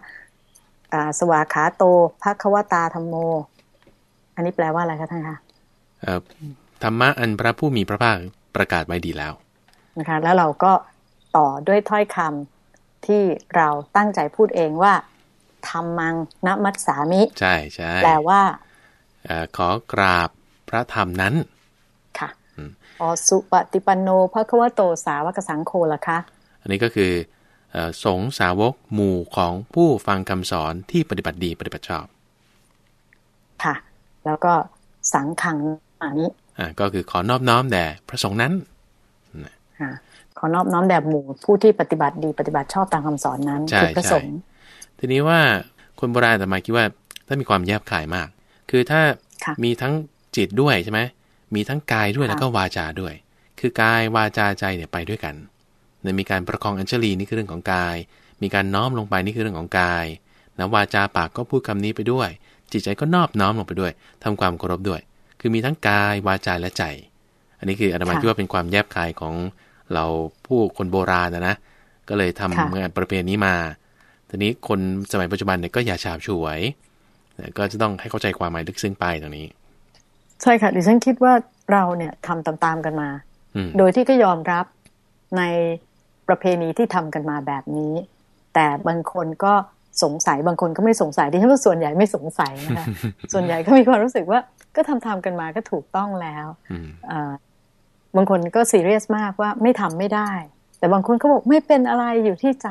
อ่าสวาขาโตภควตาธรรมโม อันนี้แปลว่าอะไรคะท่านคะเอ่อธรรมะอันพระผู้มีพระภาคประกาศไว้ดีแล้วนะคะแล้วเราก็ต่อด้วยถ้อยคำที่เราตั้งใจพูดเองว่าธรรมังนมัสสามิ ใช่ใช่แปลว่าเอ่อขอกราบพระธรรมนั้น ค่ะอืมอสุปฏิปันโนภควโตสาวกสังโฆล่ะคะ อันนี้ก็คือเอ่อ สงฆ์สาวกหมู่ของผู้ฟังคำสอนที่ปฏิบัติดีปฏิบัติชอบ ค่ะ แล้วก็สังขังอันนี้อ่าก็คือขอนอบน้อมแด่พระสงฆ์นั้นค่ะขอนอบน้อมแด่หมู่ผู้ที่ปฏิบัติดีปฏิบัติชอบตามคำสอนนั้นใช่คือพระใช่สงฆ์ทีนี้ว่าคนโบราณแต่มาคิดว่าถ้ามีความแยบคายมาก คือถ้าค่ะมีทั้งจิตด้วยใช่ไหมมีทั้งกายด้วยค่ะแล้วก็วาจาด้วย คือกายวาจาใจเนี่ยไปด้วยกันเนี่ยมีการประคองอัญชลีนี่คือเรื่องของกาย มีการน้อมลงไปนี่คือเรื่องของกายนะวาจาปากก็พูดคำนี้ไปด้วย จิตใจก็นอบน้อมลงไปด้วยทำความเคารพด้วย คือมีทั้งกายวาจาและใจ อันนี้คืออาตมาค่ะคิดว่าเป็นความแยบคายของเราผู้คนโบราณนะนะก็เลยทำค่ะงานประเพณีนี้มา ทีนี้คนสมัยปัจจุบันเนี่ยก็อย่าฉาบฉวยนะก็จะต้องให้เข้าใจความหมายลึกซึ้งไปตรงนี้ ใช่ค่ะดิฉันคิดว่าเราเนี่ยทำตามๆกันมาอืมโดยที่ก็ยอมรับใน ประเพณีที่ทำกันมาแบบนี้ แต่บางคนก็สงสัยบางคนก็ไม่สงสัยดิฉันว่าส่วนใหญ่ไม่สงสัยนะคะส่วนใหญ่ก็มีความรู้สึกว่าก็ทำทำกันมาก็ถูกต้องแล้วอืมเอ่อบางคนก็ซีเรียสมากว่าไม่ทำไม่ได้ แต่บางคนก็บอกไม่เป็นอะไรอยู่ที่ใจ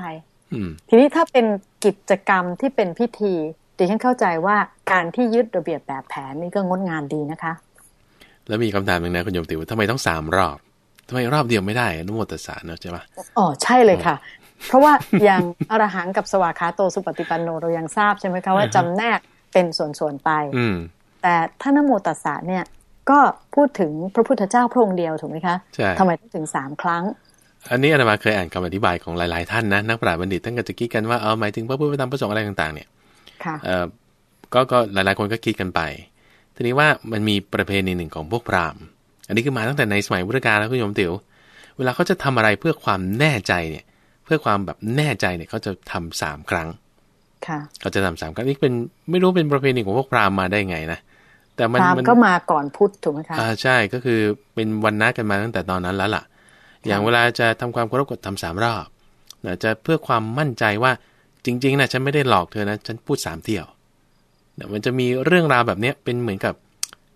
อืมทีนี้ถ้าเป็นกิจกรรมที่เป็นพิธีดิฉันเข้าใจว่าการที่ยึดระเบียบแบบแผนนี่ก็งดงามดีนะคะ แล้วมีคำถามหนึ่งนะคุณโยมติวทำไมต้องสามรอบ ทำไมรอบเดียวไม่ได้อนุโมตัสสะเนอะใช่ปะอ๋อใช่เลยค่ะ เพราะว่าอย่างอรหังกับสวากขาโตสุปฏิปันโนเรายังทราบใช่ไหมคะว่าจำแนกเป็นส่วนๆไปอืมแต่ถ้านโมตัสสะเนี่ย ก็พูดถึงพระพุทธเจ้าพระองค์เดียวถูกไหมคะใช่ทำไมต้องถึงสามครั้งอันนี้อาตมาเคยอ่านคำอธิบายของหลาย ๆ ท่านนะนักปราชญ์บัณฑิตท่านก็จะคิดกันว่าเอาหมายถึงพระพุทธพระธรรมพระสงฆ์อะไรต่าง ๆ เนี่ยค่ะเอ่อก็ก็หลาย ๆ คนก็คิดกันไป ทีนี้ว่ามันมีประเพณีหนึ่งของพวกพราหมณ์ อันนี้คือมาตั้งแต่ในสมัยพุทธกาลแล้วคุณโยมติ๋วเวลาเขาจะทำอะไรเพื่อความแน่ใจเนี่ย เพื่อความแบบแน่ใจเนี่ยเขาจะทำสามครั้งค่ะเขาจะทำสามครั้งนี่เป็นไม่รู้เป็นประเพณีของพวกพราหมณ์มาได้ไงนะแต่มันพราหมมันณ์ก็มาก่อนพุทธถูกไหมคะอ่าใช่ก็คือเป็นวันนัดกันมาตั้งแต่ตอนนั้นแล้วล่ะ อย่างเวลาจะทำความเคารพกฎทำสามรอบนะจะเพื่อความมั่นใจว่าจริง ๆนะฉันไม่ได้หลอกเธอนะ ฉันพูดสามเที่ยวเนี่ยมันจะมีเรื่องราวแบบเนี้ยเป็นเหมือนกับ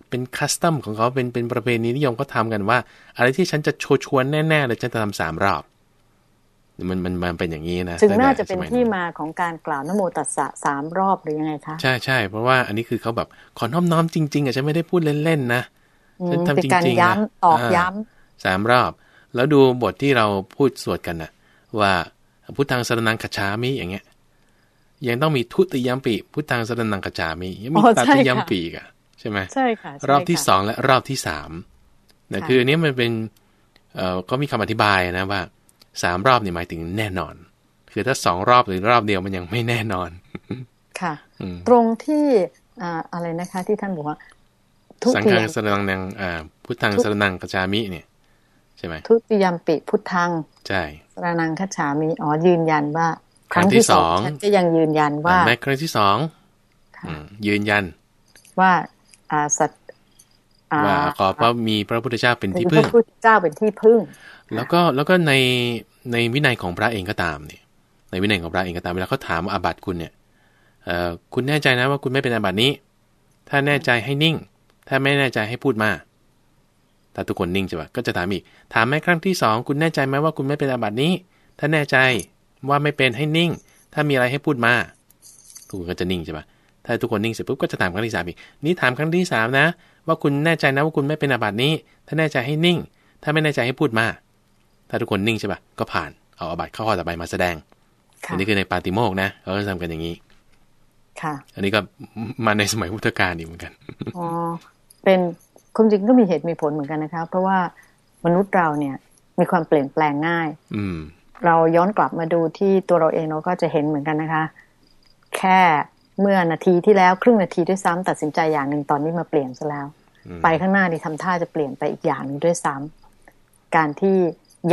เป็นคัสตอมของเขาเป็นเป็นประเพณีนิยมก็ทำกันว่า อะไรที่ฉันจะโชว์ชวนแน่ๆเลยฉันจะทำสามรอบมันมันมันเป็นอย่างนี้นะถึงตั้แต่น่าจะเป็นสมัยที่มาของการกล่าวนโมตัสสะสามรอบหรือยังไงคะใช่ใช่เพราะว่าอันนี้คือเขาแบบขอน้อมน้อมจริงๆอะฉันไม่ได้พูดเล่นๆนะอืฉันมทำเป็นจการริงๆนะย้ำตอกอ่าย้ำสามรอบ แล้วดูบทที่เราพูดสวดกันนะว่าพุทธังสรนังคัจฉามิอย่างเงี้ย ยังต้องมีทุติยมปีพุทธังสรนังคัจฉามิยังมีอ๋อตใช่ติค่ะยมปีอีกอะ ใช่ไหมใช่ค่ะใช่รอบที่ค่ะสองและรอบที่สามนะค่ะคืออันนี้มันเป็นเอ่อก็มีคำอธิบายนะว่าสามรอบนี่หมายถึงแน่นอน คือถ้าสองรอบหรือรอบเดียวมันยังไม่แน่นอนค่ะอืมตรงที่อ่าอะไรนะคะ ที่ท่านบอกว่าทุสังติฆัยงมสรนังอ่าพุทธังสรนังคัจฉามิเนี่ยใช่ไหมทุติยมปิพุทธังใช่สรนังคัจฉามิอ๋อยืนยันว่าคครั้รั้งงที่ที่สองสองฉันก็ยังยืนยันว่าแม้ครั้งที่สองค่ะอืมยืนยันว่า อ่าสัตอ่าว่าขอพระมีพระพุทธเจ้าเป็นเป็นที่พพึ่งระพุทธเจ้าเป็นที่พึ่ง แล้วก็แล้วก็ในในวินัยของพระเองก็ตามเนี่ย ในวินัยของพระเองก็ตามเวลาเขาถามอาบัติคุณเนี่ยเอ่อคุณแน่ใจนะว่าคุณไม่เป็นอาบัตินี้ ถ้าแน่ใจให้นิ่ง ถ้าไม่แน่ใจให้พูดมาถ้าทุกคนนิ่งใช่ปะก็จะถามอีก ถามแม่ครั้งที่สองคุณแน่ใจไหมว่าคุณไม่เป็นอาบัตินี้ ถ้าแน่ใจว่าไม่เป็นให้นิ่ง ถ้ามีอะไรให้พูดมาทุกคนก็จะนิ่งใช่ปะ ถ้าทุกคนนิ่งเสร็จปุ๊บก็จะถามครั้งที่สามอีกนี่ถามครั้งที่สามนะ ว่าคุณแน่ใจนะว่าคุณไม่เป็นอาบัตินี้ ถ้าแน่ใจให้นิ่ง ถ้าไม่แน่ใจให้พูดมา ถ้าทุกคนนิ่งใช่ปะก็ผ่านเอาอาบัติเข้าข้อต่อไปมาแสดงค่ะอันนี้คือในปาติโมกข์นะเขาก็ทำกันอย่างนี้ค่ะ อันนี้ก็มาในสมัยพุทธกาลอีกเหมือนกันอ๋อเป็นความจริงก็มีเหตุมีผลเหมือนกันนะคะ เพราะว่ามนุษย์เราเนี่ย มีความเปลี่ยนแปลงง่าย อืม เราย้อนกลับมาดูที่ตัวเราเองเราก็จะเห็นเหมือนกันนะคะ แค่ เมื่อนาทีที่แล้วครึ่งนาทีด้วยซ้ำตัดสินใจอย่างหนึ่งตอนนี้มาเปลี่ยนซะแล้วอืมไปข้างหน้านี่ทำท่าจะเปลี่ยนไปอีกอย่างหนึ่งด้วยซ้ำการที่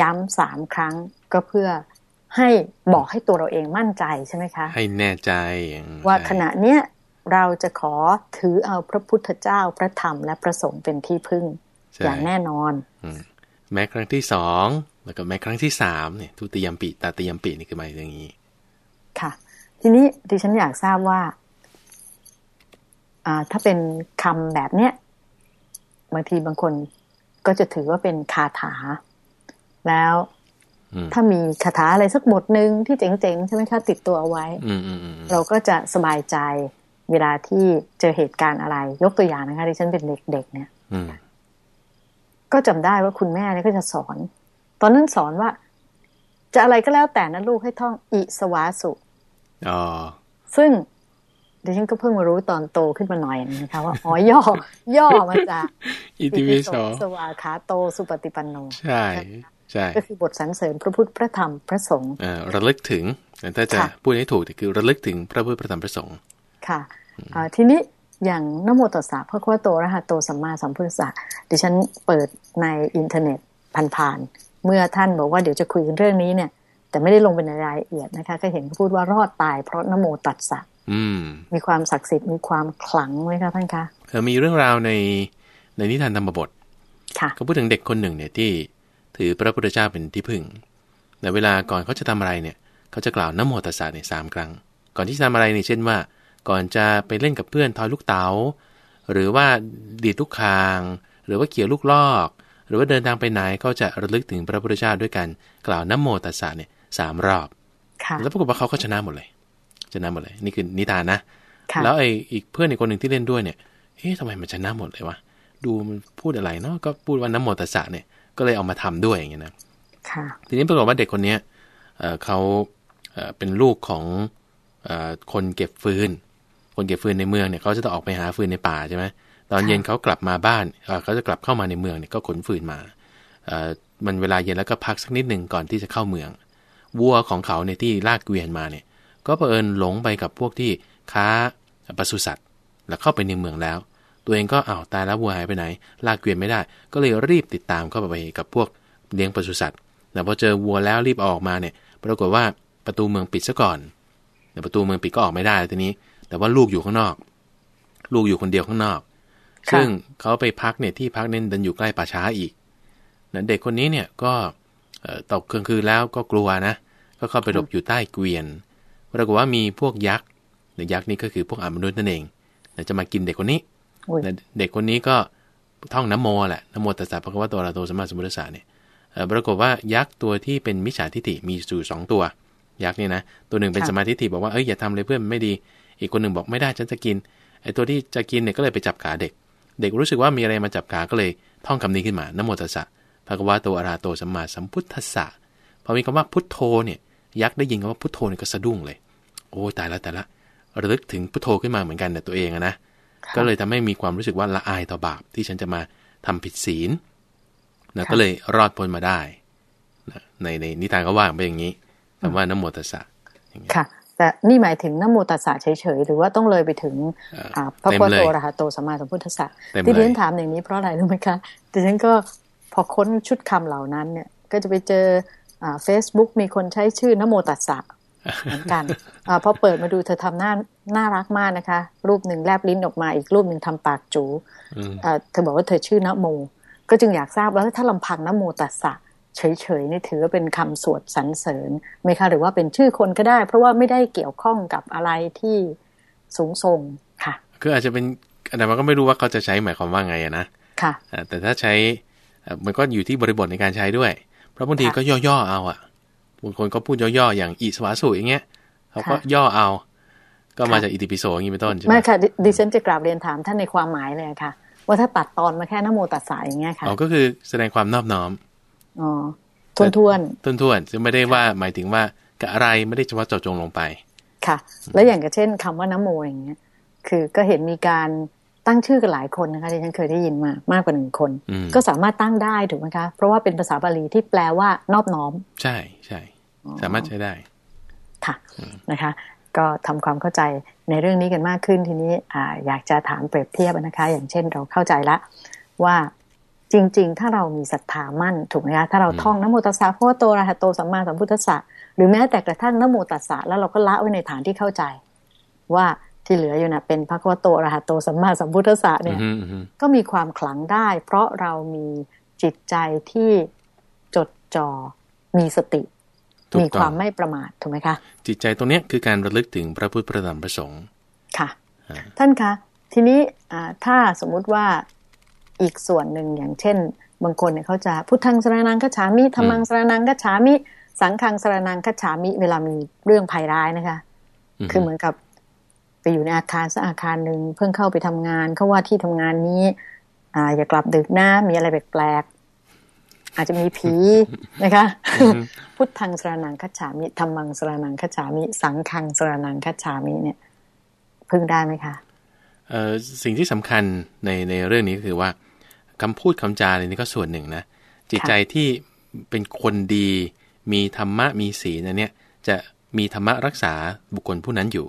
ย้ำสามครั้งก็เพื่อให้บอกให้ตัวเราเองมั่นใจใช่ไหมคะ ให้แน่ใจ ว่าขณะเนี้ยเราจะขอถือเอาพระพุทธเจ้าพระธรรมและพระสงฆ์เป็นที่พึ่ง อย่างแน่นอนแม้ครั้งที่สองแล้วก็แม้ครั้งที่สามเนี่ยทุติยมปีตาติยมปีนี่คือหมายอย่างนี้ค่ะ ทีนี้ดิฉันอยากทราบว่าอ่าถ้าเป็นคำแบบเนี้ยบางทีบางคนก็จะถือว่าเป็นคาถา แล้วถ้ามีคาถาอะไรสักบทหนึ่งที่เจ๋งๆ ใช่ไหมคะติดตัวเอาไว้เราก็จะสบายใจเวลาที่เจอเหตุการณ์อะไร ยกตัวอย่างนะคะที่ฉันเป็นเด็กๆเนี่ยก็จำได้ว่าคุณแม่เนี่ยก็จะสอน ตอนนั้นสอนว่า จะอะไรก็แล้วแต่นะลูกให้ท่องอิสวาสุอ๋อ ซึ่งดิฉันก็เพิ่งมารู้ตอนโตขึ้นมาหน่อยนะคะว่าอ๋อย่อย่อมาจาก อิติวิโสสวาขาโตสุปฏิปันโน ใช่ใช่ก็คือบทสรรเสริญพระพุทธพระธรรมพระสงฆ์ระลึกถึงถ้าจะพูดให้ถูกคือระลึกถึงพระพุทธพระธรรมพระสงฆ์ค่ะทีนี้อย่างนโมตัสสะพระคัมโตรหัตโตสัมมาสัมพุทธะดิฉันเปิดในอินเทอร์เน็ตผ่านๆเมื่อท่านบอกว่าเดี๋ยวจะคุยกันเรื่องนี้เนี่ย แต่ไม่ได้ลงเป็นรายละเอียดนะคะ ก็เห็นพูดว่ารอดตายเพราะนโมตัสสะมีความศักดิ์สิทธิ์มีความขลังไหมคะท่านคะเออมีเรื่องราวในในนิทานธรรมบทค่ะเขาพูดถึงเด็กคนหนึ่งเนี่ยที่ถือพระพุทธเจ้าเป็นที่พึ่งแต่เวลาก่อนเขาจะทำอะไรเนี่ยเขาจะกล่าวนโมตัสสะเนี่ยสามครั้ง ก่อนที่จะทำอะไรเนี่ยเช่นว่า ก่อนจะไปเล่นกับเพื่อนทอยลูกเตา๋าหรือว่าดีดลูกคาง หรือว่าเกี่ยวลูกลอก หรือว่าเดินทางไปไหนก็จะระลึกถึงพระพุทธเจ้าด้วยกันกล่าวนโมตัสสะเนี่ย สามรอบแล้วปรากฏว่าเขาก็ชนะหมดเลย ชนะหมดเลย นี่คือนิทานนะ แล้วไอ้อีกเพื่อนอีกคนหนึ่งที่เล่นด้วยเนี่ยเอ๊ะทำไมมันชนะหมดเลยวะดูมันพูดอะไรเนาะก็พูดว่านโมตัสสะเนี่ยก็เลยเอามาทำด้วยอย่างเงี้ยนะทีนี้ปรากฏว่าเด็กคนเนี้ยเขาเป็นลูกของคนเก็บฟืน คนเก็บฟืนในเมืองเนี่ยเขาจะต้องออกไปหาฟืนในป่าใช่ไหมตอนเย็นเขากลับมาบ้านเขาจะกลับเข้ามาในเมืองเนี่ยก็ขนฟืนมามันเวลาเย็นแล้วก็พักสักนิดหนึ่งก่อนที่จะเข้าเมือง วัวของเขาในที่ลากเกวียนมาเนี่ย ก็เผอิญหลงไปกับพวกที่ค้าปศุสัตว์แล้วเข้าไปในเมืองแล้ว ตัวเองก็อ้าวตายแล้ววัวหายไปไหน ลากเกวียนไม่ได้ ก็เลยรีบติดตามเข้าไปกับพวกเลี้ยงปศุสัตว์แต่พอเจอวัวแล้วรีบออกมาเนี่ย ปรากฏว่าประตูเมืองปิดซะก่อนแต่ประตูเมืองปิดก็ออกไม่ได้ทีนี้ แต่ว่าลูกอยู่ข้างนอก ลูกอยู่คนเดียวข้างนอก ซึ่งเขาไปพักเนี่ยที่พักเน้นดันอยู่ใกล้ป่าช้าอีกนั้นเด็กคนนี้เนี่ยก็ ตกกลางคืนแล้วก็กลัวนะ ก็เข้าไปหลบอยู่ใต้เกวียนปรากฏว่ามีพวกยักษ์หรือยักษ์นี่ก็คือพวกอมนุษย์นั่นเองจะมากินเด็กคนนี้เด็กคนนี้ก็ท่องน้ำโมแหละน้ำโมตัสสะพระคัมภีร์ตัวเราโตสมมาสมุทรสาเนี่ยปรากฏว่ายักษ์ตัวที่เป็นมิจฉาทิฏฐิมีสู่สองตัว ยักษ์นี่นะตัวหนึ่งเป็นสมาธิฏฐิบอกว่าเอ้ยอย่าทำเลยเพื่อนไม่ดี อีกคนหนึ่งบอกไม่ได้ฉันจะกินไอ้ตัวที่จะกินเนี่ยก็เลยไปจับขาเด็ก เด็กรู้สึกว่ามีอะไรมาจับขาก็เลยท่องคำนี้ขึ้นมานโมตัสสะ ภะคะวะโตอะระโตสัมมาสัมพุทธัสสะพอมีคำว่าพุทโธเนี่ยยักษ์ได้ยินคำว่าพุทโธเนี่ยก็สะดุ้งเลย โอ้ตายแล้วแต่ละระลึกถึงพุทโธขึ้นมาเหมือนกันแต่ตัวเองนะก็เลยทำให้มีความรู้สึกว่าละอายต่อบาปที่ฉันจะมาทำผิดศีลนะก็เลยรอดพ้นมาได้ในในนิทานก็ว่าไปอย่างนี้คำว่านโมตัสสะค่ะ แต่นี่หมายถึงนโมตัสสะเฉยๆหรือว่าต้องเลยไปถึงพระพุทธโตรหะโตสมาสัมพุทธะที่ดิฉันถามอย่างนี้เพราะอะไรรู้ไหมคะดิฉันก็ พอค้นชุดคำเหล่านั้นเนี่ย ก็จะไปเจอเฟซบุ๊กมีคนใช้ชื่อนโมตัสสะเหมือนกันอพอเปิดมาดูเธอทำหน้าน่ารักมากนะคะ รูปหนึ่งแลบลิ้นออกมาอีกรูปหนึ่งทำปากจูเธอบอกว่าเธอชื่อนโม ก็จึงอยากทราบแล้วถ้าลำพังนโมตัสสะเฉยๆนี่ถือว่าเป็นคำสวดสรรเสริญไหมคะหรือว่าเป็นชื่อคนก็ได้ เพราะว่าไม่ได้เกี่ยวข้องกับอะไรที่สูงส่งค่ะ คืออาจจะเป็นแต่มันก็ไม่รู้ว่าเขาจะใช้หมายความว่าไงนะค่ะแต่ถ้าใช้ มันก็อยู่ที่บริบทในการใช้ด้วย เพราะบางทีก็ย่อๆเอาอะบางคนก็พูดย่อๆอย่างอิสวาสุอย่างเงี้ยเขาก็ย่อเอา ก็มาจากอิติปิโสอย่างนี้เป็นต้นใช่ไหมไม่ค่ะดิฉันจะกราบเรียนถามท่านในความหมายเลยค่ะ ว่าถ้าตัดตอนมาแค่นโมตัสสายอย่างเงี้ยค่ะอ๋อก็คือแสดงความนอบน้อมอ๋อทวนทวนทวนทวนจะไม่ได้ว่าหมายถึงว่ากับอะไรไม่ได้เฉพาะเจาะจงลงไป ค่ะ แล้วอย่างกับเช่นคำว่าน้ำโมอย่างเงี้ย คือก็เห็นมีการ ตั้งชื่อกันหลายคนนะคะที่ฉันเคยได้ยินมามากกว่าหนึ่งคน ก็สามารถตั้งได้ถูกไหมคะ เพราะว่าเป็นภาษาบาลีที่แปลว่านอบน้อม ใช่ใช่สามารถใช้ได้ ค่ะนะคะ ก็ทำความเข้าใจในเรื่องนี้กันมากขึ้นทีนี้ออยากจะถามเปรียบเทียบนะคะ อย่างเช่นเราเข้าใจละว่าจริง ๆ ถ้าเรามีศรัทธามั่นถูกไหมคะถ้าเราท่องนโมตัสสะพระวะโตอะระหะโตสัมมาสัมพุทธัสสะหรือแม้แต่กระทั่งนโมตัสสะแล้วเราก็ละไว้ในฐานที่เข้าใจ ว่า ที่เหลืออยู่นะเป็นพระวะโตอะระหะโตสัมมาสัมพุทธัสสะเนี่ยอืมอืมก็มีความขลังได้ เพราะเรามีจิตใจที่จดจ่อมีสติถูมีกคต้อวางมไม่ประมาทถูกไหมคะ จิตใจตรงเนี้ยคือการระลึกถึงพระพุทธพระธรรมพระสงฆ์ค่ะอ่าท่านคะทีนี้อ่าถ้าสมมุติว่าอีกส่วนหนึ่งอย่างเช่น บางคนเนี่ยเขาจะพุทธังสรนังคัจฉามิธรรมังสรนังคัจฉามิ สังฆังสรนังคัจฉามิ เวลามีเรื่องภัยร้ายนะคะ คือเหมือนกับ ไปอยู่ในอาคารสักอาคารหนึ่งเพิ่งเข้าไปทำงานเขาว่าที่ทำงานนี้ อ่า อย่ากลับดึกนะมีอะไรแปลกๆอาจจะมีผีนะคะ พุทธังสรนังคัจฉามิธรรมังสรนังคัจฉามิ สังฆังสรนังคัจฉามิเนี่ยพึ่งได้ไหมคะเอ่อสิ่งที่สำคัญในในเรื่องนี้ก็คือว่าคำพูดคำจาเนี่ยนี่ก็ส่วนหนึ่งนะจิตใจที่เป็นคนดี มีธรรมะมีศีลอันเนี้ยจะมีธรรมะรักษาบุคคลผู้นั้นอยู่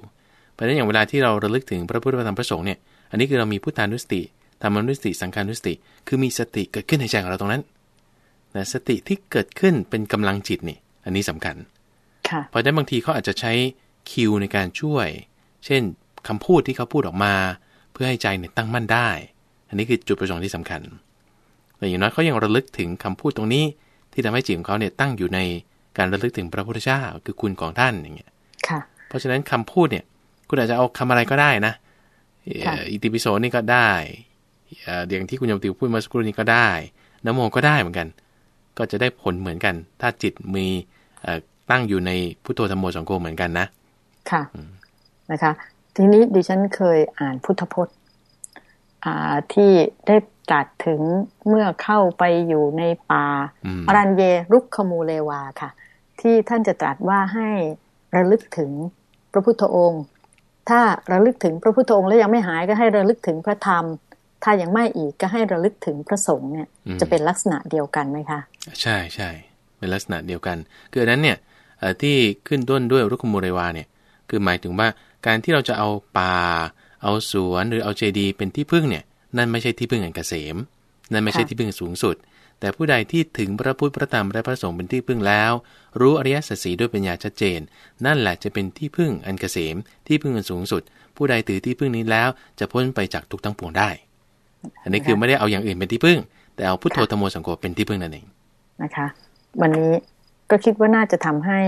เพราะฉะนั้นอย่างเวลาที่เราระลึกถึงพระพุทธธรรมพระสงฆ์เนี่ย อันนี้คือเรามีพุทธานุสติธรรมานุสติ สังฆานุสติ คือมีสติเกิดขึ้นในใจของเราตรงนั้นนะสติที่เกิดขึ้นเป็นกำลังจิตนี่ อันนี้สำคัญค่ะเพราะฉะนั้นบางทีเขาอาจจะใช้คิวในการช่วย เช่นคำพูดที่เขาพูดออกมา เพื่อให้ใจเนี่ยตั้งมั่นได้ อันนี้คือจุดประสงค์ที่สำคัญแต่อย่างน้อยเขายังระลึกถึงคำพูดตรงนี้ ที่ทำให้จิตของเขาเนี่ยตั้งอยู่ในการระลึกถึงพระพุทธเจ้าคือคุณของท่านอย่างเงี้ยค่ะเพราะฉะนั้นคำพูดเนี่ย คุณอาจจะเอาคำอะไรก็ได้นะเอ่อค่ะอิติปิโสนี่ก็ได้เอ่ออย่างที่คุณยมติวพูดเมาสักครู่นี้ก็ได้นโมก็ได้เหมือนกัน ก็จะได้ผลเหมือนกัน ถ้าจิตมีเอ่อตั้งอยู่ในพุทโธธรรมโมสังโฆเหมือนกันนะ ค่ะนะคะ ทีนี้ดิฉันเคยอ่านพุทธพจน์อ่าที่ได้ตรัสถึงเมื่อเข้าไปอยู่ในป่าอืมอรันเยรุกขมูเลวาค่ะ ที่ท่านจะตรัสว่าให้ระลึกถึงพระพุทธองค์ ถ้าระลึกถึงพระพุทธองค์แล้วยังไม่หายก็ให้ระลึกถึงพระธรรม ถ้ายังไม่อีกก็ให้ระลึกถึงพระสงฆ์เนี่ยอืมจะเป็นลักษณะเดียวกันไหมคะ ใช่ใช่เป็นลักษณะเดียวกัน คืออันนั้นเนี่ยเอ่อที่ขึ้นต้นด้วยรุกขมูเรวาเนี่ยคือหมายถึงว่าการที่เราจะเอาป่า เอาสวนหรือเอาเจดีย์เป็นที่พึ่งเนี่ยนั่นไม่ใช่ที่พึ่งอันเกษม นั่นไม่ใช่ค่ะที่พึ่งสูงสุด แต่ผู้ใดที่ถึงพระพุทธพระธรรมและพระสงฆ์เป็นที่พึ่งแล้ว รู้อริยสัจสีด้วยปัญญาชัดเจน นั่นแหละจะเป็นที่พึ่งอันเกษมที่พึ่งอันสูงสุด ผู้ใดถือที่พึ่งนี้แล้วจะพ้นไปจากทุกทั้งปวงได้ อันนี้คือไม่ได้เอาอย่างอื่นเป็นที่พึ่ง แต่เอาพุทโธธรรมโสังโฆเป็นที่พึ่งนั่นเองนะคะ วันนี้ก็คิดว่าน่าจะทำให้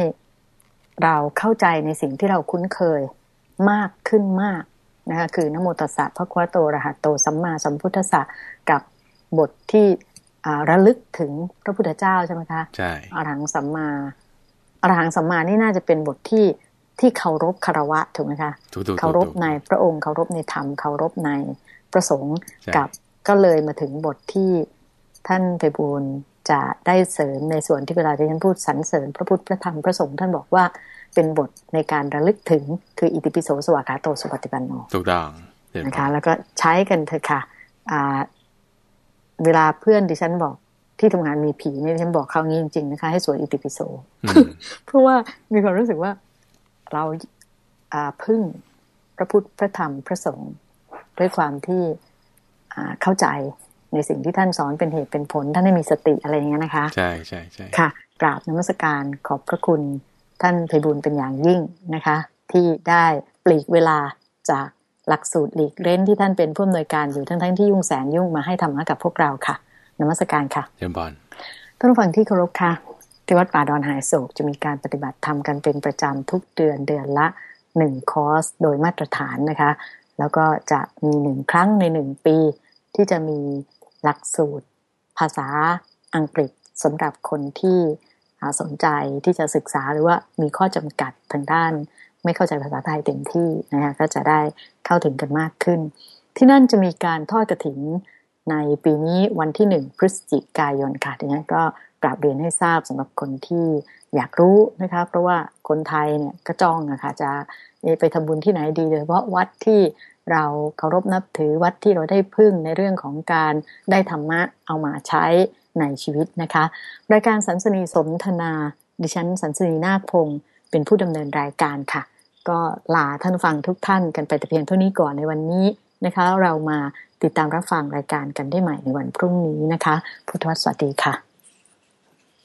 เราเข้าใจในสิ่งที่เราคุ้นเคยมากขึ้นมากนะคะคือนโมตัสสะพระควะโตระหะโตสัมมาสัมพุทธัสสะกับบทที่ ระลึกถึงพระพุทธเจ้าใช่ไหมคะใช่อรหังสัมมาอรหังสัมมานี่น่าจะเป็นบทที่ที่เคารพคารวะถูกไหมคะถูกถูกเคารพถูกในพระองค์เคารพในธรรมเคารพในพระสงฆ์ใช่กับก็เลยมาถึงบทที่ท่านไปบูลย์จะได้เสริมในส่วนที่เวลาที่ท่านพูดสรรเสริญ พระพุทธพระธรรมพระสงฆ์ท่านบอกว่าเป็นบทในการระลึกถึงคืออิติปิโสสวากขาโตสุปฏิปันโนถูกต้องเดี๋ยวนะคะแล้วก็ใช้กันเถอะค่ะอ่า เวลาเพื่อนดิฉันบอกที่ทำงานมีผีเนี่ยดิฉันบอกเขางี้จริงๆนะคะ ให้สวดอิติปิโสอืมเพราะว่ามีความรู้สึกว่าเราอ่าพึ่งพระพุทธพระธรรมพระสงฆ์ด้วยความที่อ่าเข้าใจในสิ่งที่ท่านสอนเป็นเหตุเป็นผล ท่านให้มีสติอะไรอย่างเงี้ยนะคะ ใช่ใช่ใช่ค่ะ กราบนมัสการขอบพระคุณท่านไพบุญเป็นอย่างยิ่งนะคะ ที่ได้ปลีกเวลาจาก หลักสูตรหลีกเล่นที่ท่านเป็นผู้อำนวยการอยู่ทั้งๆที่ยุ่งแสนยุ่งมาให้ธรรมะกับพวกเราค่ะนมัสการค่ะเจมบอลท่านผู้ฟังที่เคารพค่ะที่วัดป่าดอนหายโศกจะมีการปฏิบัติธรรมกันเป็นประจำทุกเดือนเดือนละหนึ่งคอร์สโดยมาตรฐานนะคะ แล้วก็จะมีหนึ่งครั้งในหนึ่งปี ที่จะมีหลักสูตร ภาษาอังกฤษสำหรับคนที่อ่าสนใจที่จะศึกษาหรือว่ามีข้อจำกัดทางด้าน ไม่เข้าใจภาษาไทยเต็มที่นะคะก็จะได้ เข้าถึงกันมากขึ้น ที่นั่นจะมีการทอดกระถินในปีนี้วันที่หนึ่งพฤศจิกายนค่ะดังนั้นก็กราบเรียนให้ทราบสำหรับคนที่อยากรู้นะคะ เพราะว่าคนไทยเนี่ยก็จ้องอะค่ะจะไปทำบุญที่ไหนดีโดยเฉพาะวัดที่เราเคารพนับถือวัดที่เราได้พึ่งในเรื่องของการได้ธรรมะเอามาใช้ในชีวิตนะคะ รายการสันสนีสนทนา ดิฉันสันสนีนาคพงศ์เป็นผู้ดำเนินรายการค่ะ ก็ลาท่านฟังทุกท่านกันไปแต่เพียงเท่านี้ก่อนในวันนี้นะคะ เรามาติดตามรับฟังรายการกันได้ใหม่ในวันพรุ่งนี้นะคะ พุทธวสวัสดีค่ะ